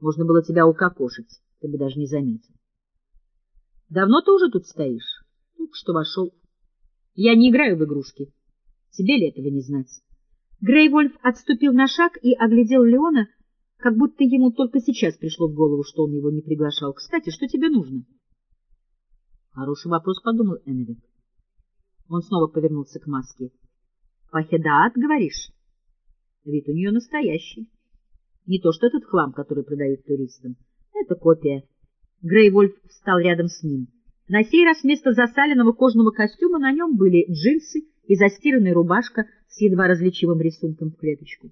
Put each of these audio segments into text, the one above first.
Можно было тебя укокошить, ты бы даже не заметил. Давно ты уже тут стоишь? Только что вошел. Я не играю в игрушки. Тебе ли этого не знать? Грейвольф отступил на шаг и оглядел Леона, как будто ему только сейчас пришло в голову, что он его не приглашал. Кстати, что тебе нужно? Хороший вопрос, подумал Эннвик. Он снова повернулся к маске. Пахедаат, говоришь? Вид у нее настоящий. Не то что этот хлам, который продают туристам. Это копия. Грейвольф встал рядом с ним. На сей раз вместо засаленного кожаного костюма на нем были джинсы и застиранная рубашка с едва различимым рисунком в клеточку.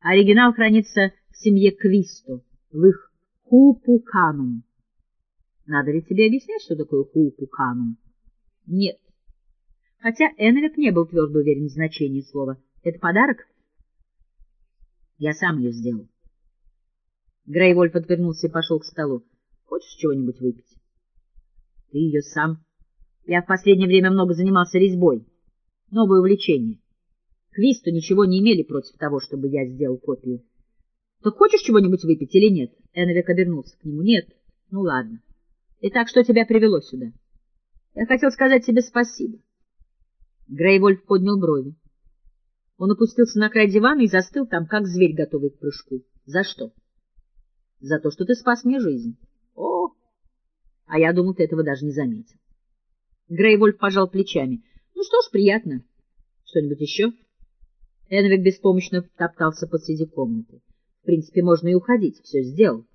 Оригинал хранится в семье Квисто, в их Хупуканум. Надо ли тебе объяснять, что такое Хупуканум? Нет. Хотя Энвик не был твердо уверен в значении слова. Это подарок? Я сам ее сделал. Грейвольф отвернулся и пошел к столу. Хочешь чего-нибудь выпить? Ты ее сам. Я в последнее время много занимался резьбой. Новое увлечение. Квисту ничего не имели против того, чтобы я сделал копию. — Так хочешь чего-нибудь выпить или нет? Эновик обернулся к нему. — Нет. Ну, ладно. Итак, что тебя привело сюда? Я хотел сказать тебе спасибо. Грейвольф поднял брови. Он опустился на край дивана и застыл там, как зверь, готовый к прыжку. За что? За то, что ты спас мне жизнь. О! А я думал, ты этого даже не заметил. Грейвольф пожал плечами. Ну что ж, приятно. Что-нибудь еще? Энвик беспомощно топтался посреди комнаты. В принципе, можно и уходить. Все сделал.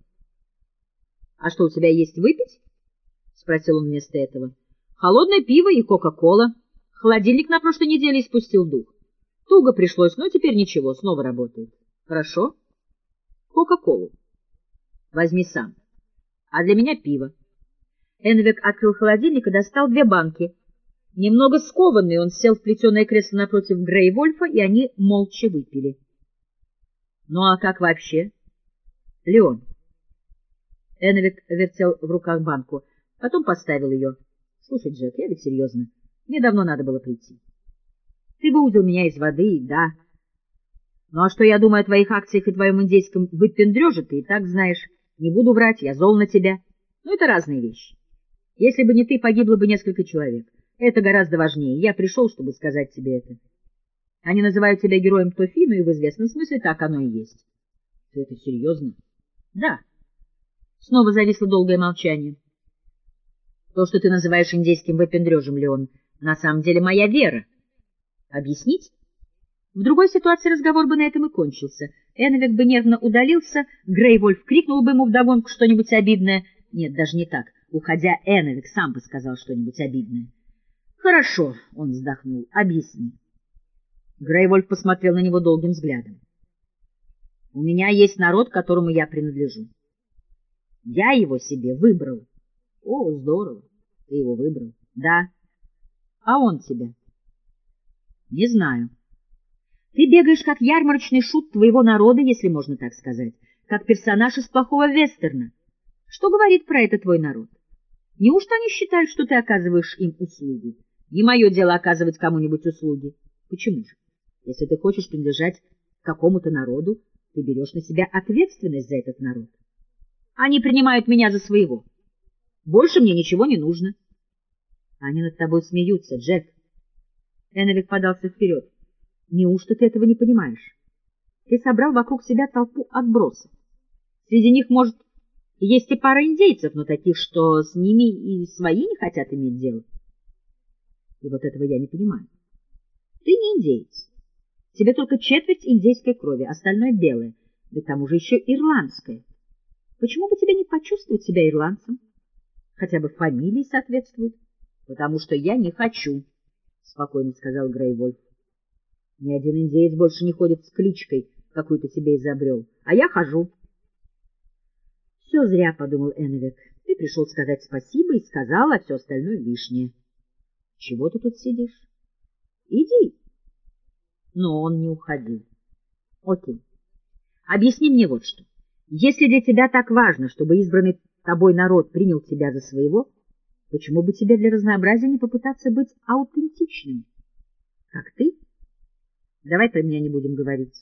— А что, у тебя есть выпить? — спросил он вместо этого. — Холодное пиво и кока-кола. Холодильник на прошлой неделе испустил дух. Туго пришлось, но теперь ничего, снова работает. Хорошо? Кока-колу. Возьми сам. А для меня пиво. Энвик открыл холодильник и достал две банки. Немного скованный, он сел в плетеное кресло напротив Грей-Вольфа, и они молча выпили. — Ну а как вообще? — Леон. Эновик вертел в руках банку, потом поставил ее. — Слушай, Джек, я ведь серьезно. Мне давно надо было прийти. Ты выудил меня из воды, да. Ну а что я думаю о твоих акциях и твоем индейском выпендрёже, ты и так знаешь. Не буду врать, я зол на тебя. Ну это разные вещи. Если бы не ты, погибло бы несколько человек. Это гораздо важнее. Я пришел, чтобы сказать тебе это. Они называют тебя героем Тофину, и в известном смысле так оно и есть. Ты это серьезно? Да. Снова зависло долгое молчание. То, что ты называешь индейским выпендрежем, Леон, на самом деле моя вера. Объяснить? В другой ситуации разговор бы на этом и кончился. Энвик бы нервно удалился, Грейвольф крикнул бы ему вдогонку что-нибудь обидное. Нет, даже не так. Уходя, Энвик сам бы сказал что-нибудь обидное. Хорошо, он вздохнул. Объясни. Грейвольф посмотрел на него долгим взглядом. У меня есть народ, которому я принадлежу. Я его себе выбрал. О, здорово. Ты его выбрал. Да. А он тебя? Не знаю. Ты бегаешь как ярмарочный шут твоего народа, если можно так сказать, как персонаж из плохого вестерна. Что говорит про это твой народ? Неужто они считают, что ты оказываешь им услугу? Не мое дело оказывать кому-нибудь услуги. Почему же? Если ты хочешь принадлежать какому-то народу, ты берешь на себя ответственность за этот народ. Они принимают меня за своего. Больше мне ничего не нужно. Они над тобой смеются, Джек. Эновик подался вперед. Неужто ты этого не понимаешь? Ты собрал вокруг себя толпу отбросов. Среди них, может, есть и пара индейцев, но таких, что с ними и свои не хотят иметь дело. И вот этого я не понимаю. Ты не индейец. Тебе только четверть индейской крови, остальное белое, да к тому же еще ирландское. Почему бы тебе не почувствовать себя ирландцем? Хотя бы фамилии соответствуют. Потому что я не хочу, — спокойно сказал Грейвольф. Ни один индеец больше не ходит с кличкой, какую ты себе изобрел, а я хожу. Все зря, — подумал Эновик. Ты пришел сказать спасибо и сказал, а все остальное лишнее. Чего ты тут сидишь? Иди. Но он не уходил. Окей. Объясни мне вот что. Если для тебя так важно, чтобы избранный тобой народ принял тебя за своего, почему бы тебе для разнообразия не попытаться быть аутентичным? Как ты? Давай про меня не будем говорить.